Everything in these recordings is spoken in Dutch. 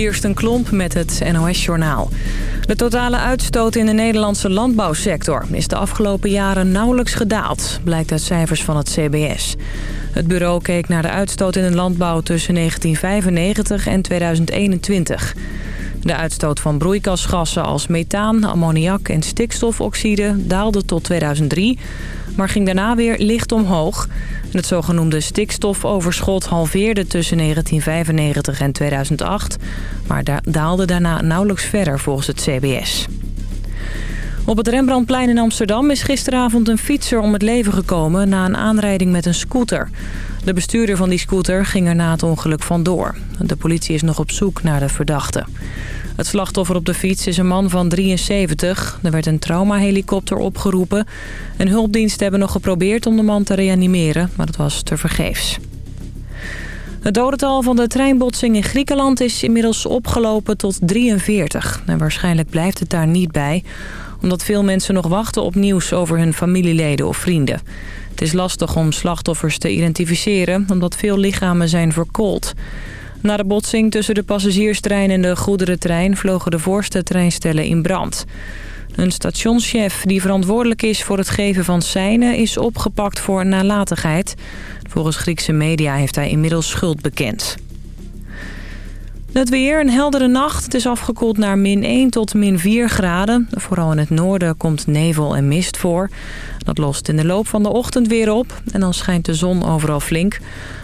Kirsten Klomp met het NOS-journaal. De totale uitstoot in de Nederlandse landbouwsector is de afgelopen jaren nauwelijks gedaald, blijkt uit cijfers van het CBS. Het bureau keek naar de uitstoot in de landbouw tussen 1995 en 2021. De uitstoot van broeikasgassen als methaan, ammoniak en stikstofoxide daalde tot 2003, maar ging daarna weer licht omhoog. Het zogenoemde stikstofoverschot halveerde tussen 1995 en 2008... maar daalde daarna nauwelijks verder volgens het CBS. Op het Rembrandtplein in Amsterdam is gisteravond een fietser om het leven gekomen... na een aanrijding met een scooter. De bestuurder van die scooter ging er na het ongeluk vandoor. De politie is nog op zoek naar de verdachte. Het slachtoffer op de fiets is een man van 73. Er werd een traumahelikopter opgeroepen. Een hulpdienst hebben nog geprobeerd om de man te reanimeren, maar dat was tevergeefs. Het dodental van de treinbotsing in Griekenland is inmiddels opgelopen tot 43. En waarschijnlijk blijft het daar niet bij, omdat veel mensen nog wachten op nieuws over hun familieleden of vrienden. Het is lastig om slachtoffers te identificeren, omdat veel lichamen zijn verkoold. Na de botsing tussen de passagierstrein en de goederentrein... vlogen de voorste treinstellen in brand. Een stationschef die verantwoordelijk is voor het geven van seinen... is opgepakt voor nalatigheid. Volgens Griekse media heeft hij inmiddels schuld bekend. Het weer, een heldere nacht. Het is afgekoeld naar min 1 tot min 4 graden. Vooral in het noorden komt nevel en mist voor. Dat lost in de loop van de ochtend weer op. En dan schijnt de zon overal flink.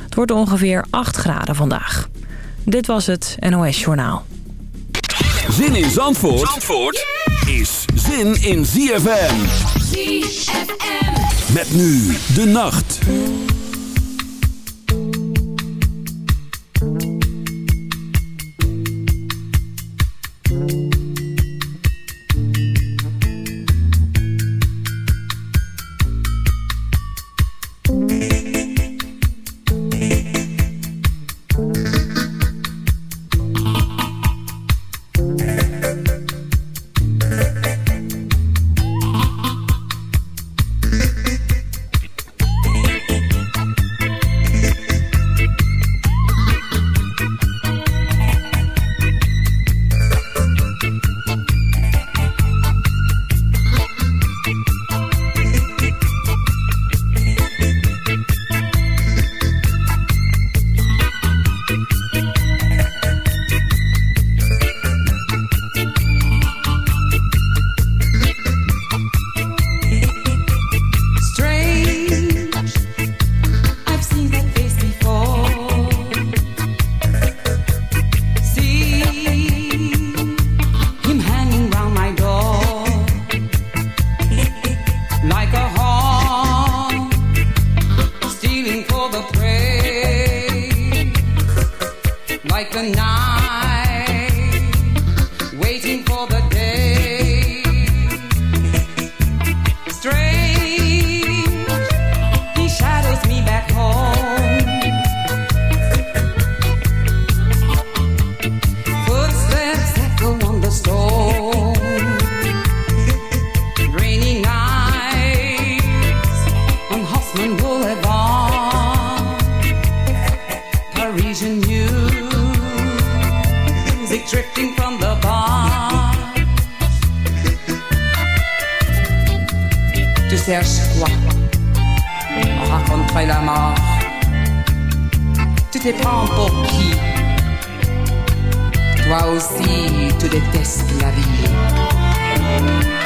Het wordt ongeveer 8 graden vandaag. Dit was het NOS Journaal. Zin in Zandvoort, Zandvoort is zin in ZFM. ZFM. Met nu de nacht. drifting from the bar. Tu cherches quoi Rencontrer la mort. Tu te prends pour qui Toi aussi, tu détestes la vie.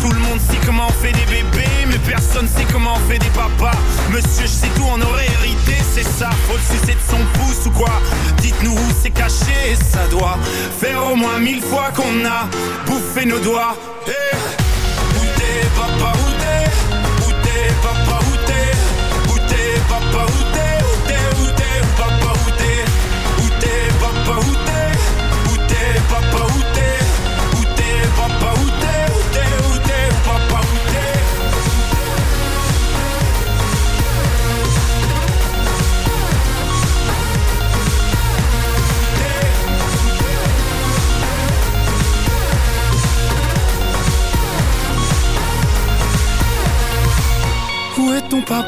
Tout le monde sait comment on fait des bébés Mais personne sait comment on fait des papas. Monsieur, je sais tout, on aurait hérité, c'est ça. Faut le sucer de son pouce ou quoi? Dites-nous où c'est caché, ça doit Faire au moins mille fois qu'on a bouffé nos doigts. Hey Où t'es, papa, où t'es? Où t'es, papa,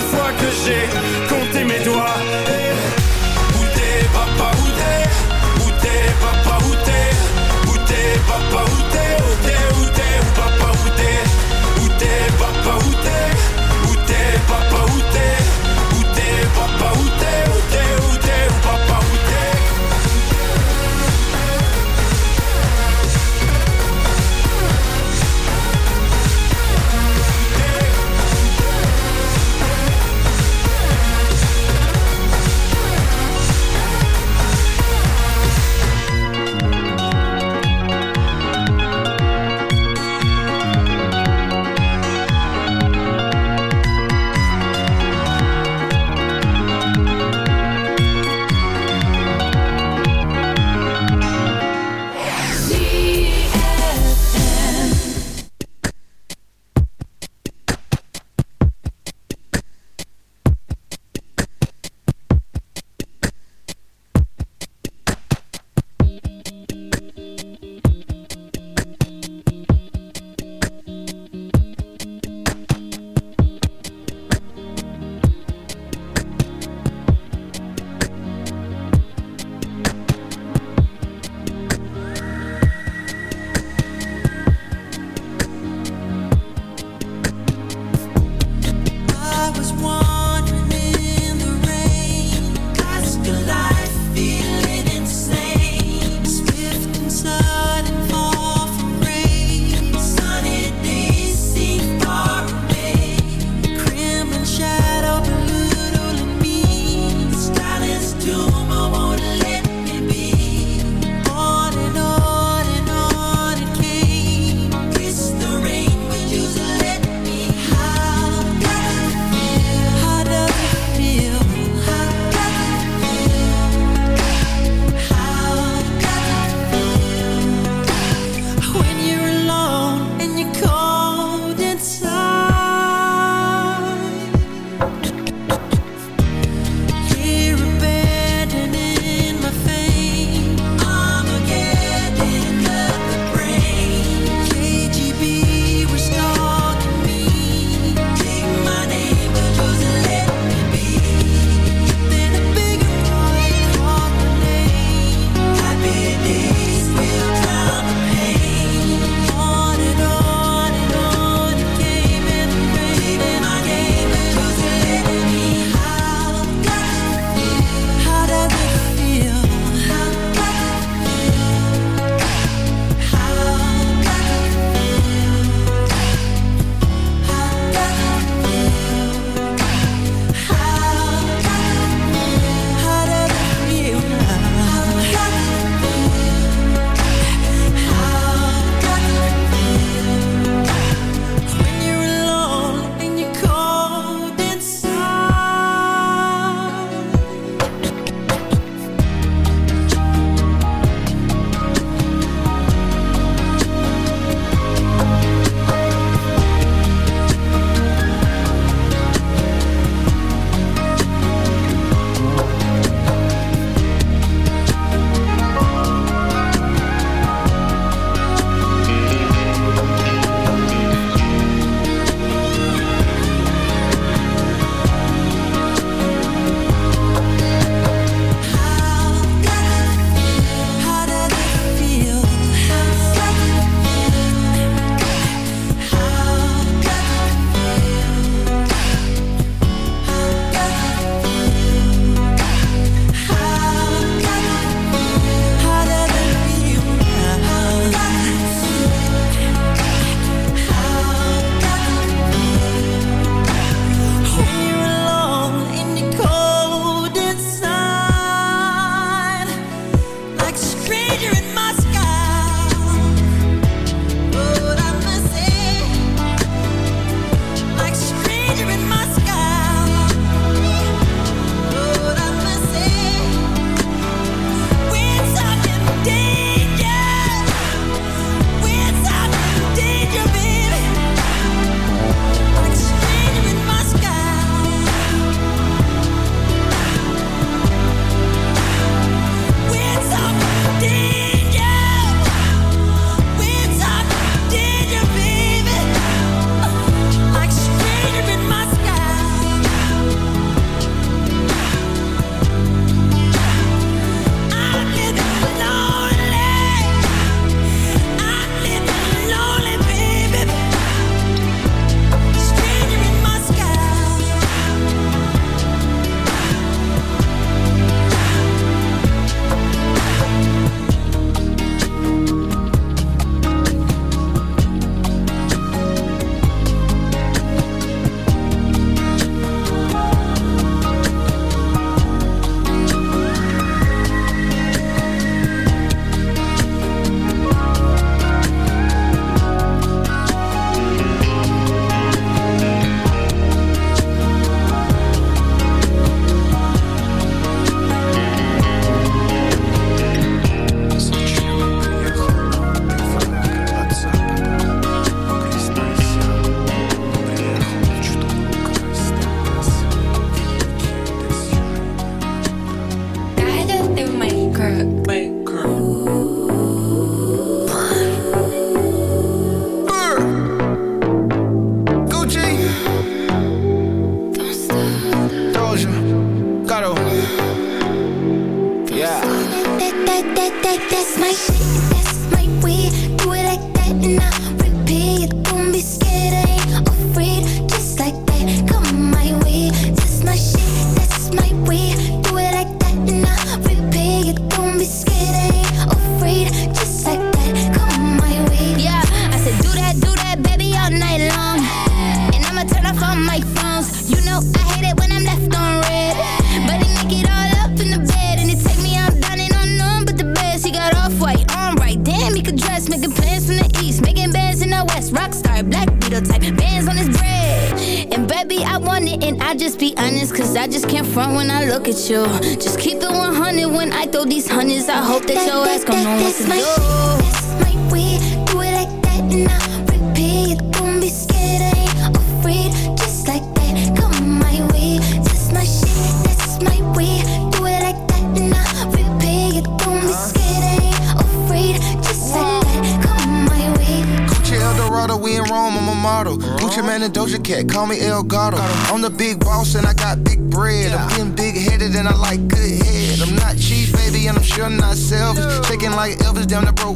mille fois que j'ai compté mes doigts. Où t'es papa, où t'es? Où t'es papa, où t'es? Où t'es papa, où t'es? Où t'es, où t'es, où papa, où t'es? Où t'es papa, où t'es? Où t'es papa, où t'es?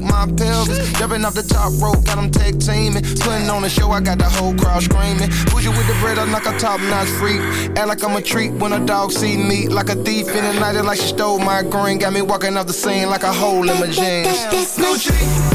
my pelvis. Jumping off the top rope, got them tag teaming. Splitting on the show, I got the whole crowd screaming. Bougie with the bread, I'm like a top notch freak. Act like I'm a treat when a dog see me. Like a thief in the night, like she stole my green. Got me walking off the scene like a hole in my jeans. Gucci.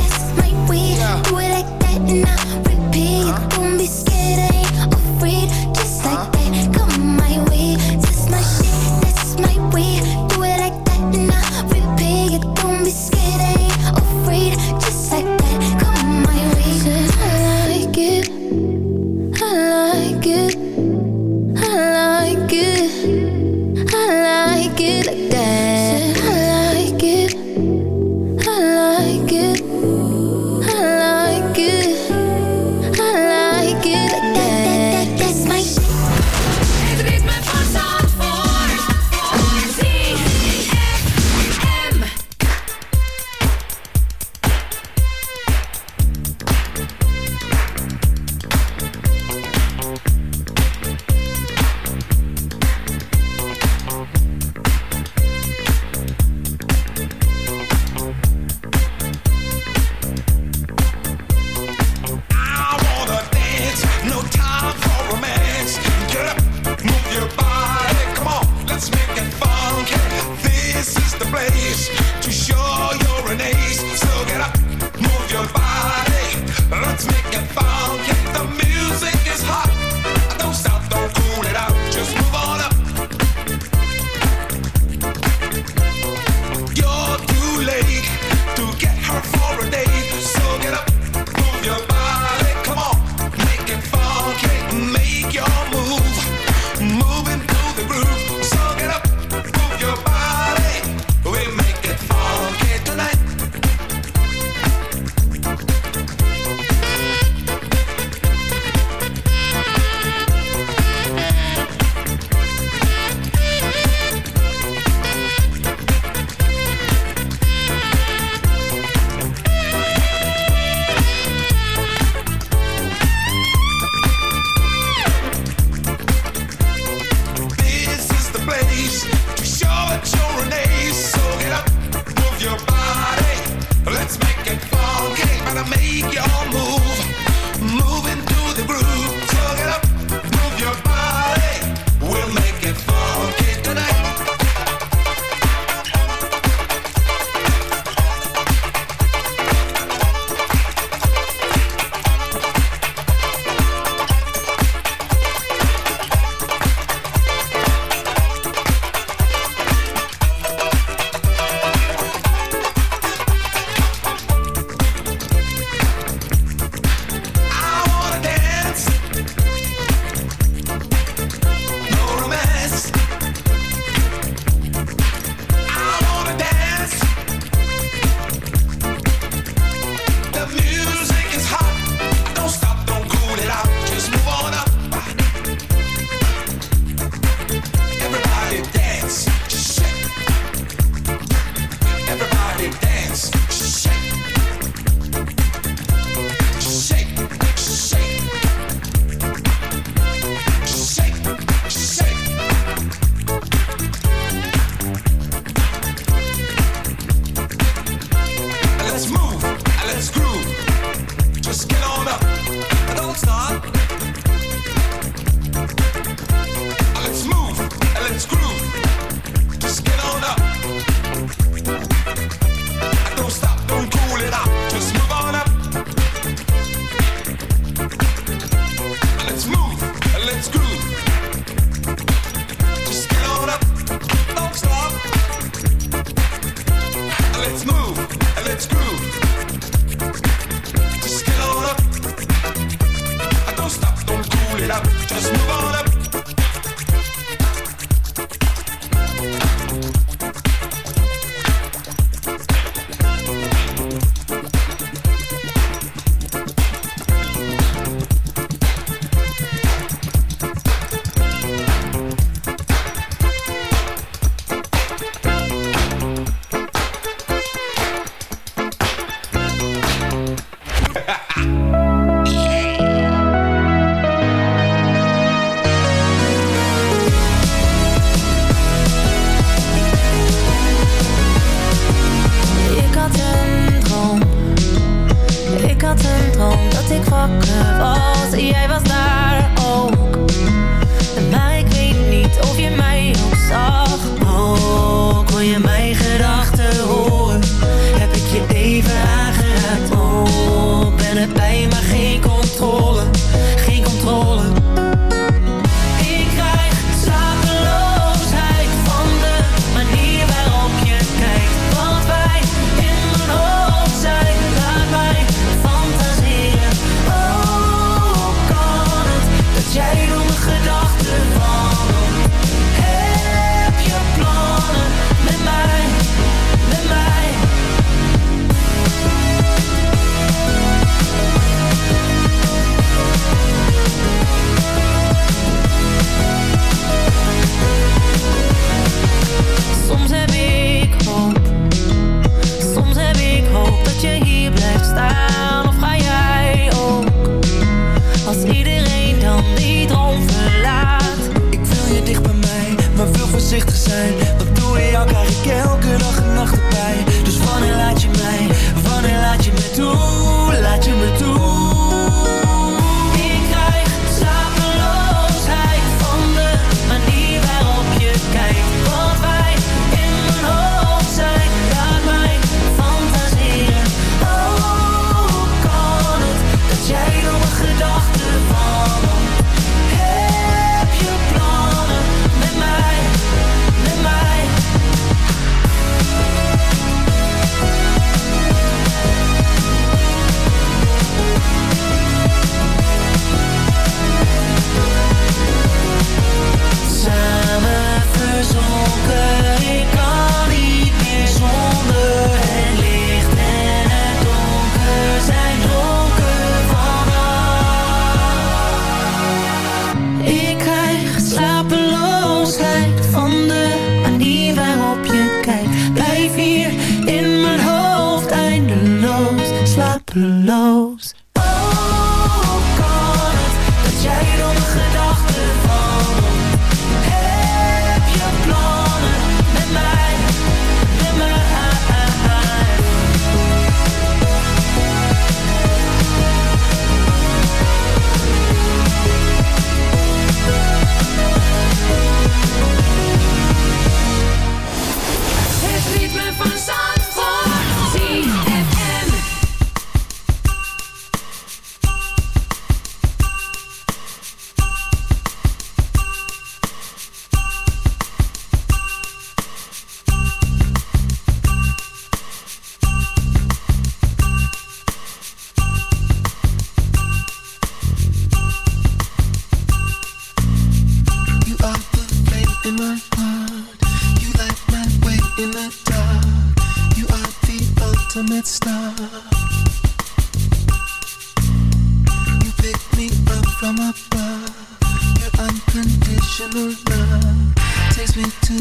Unconditional love Takes me to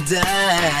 paradise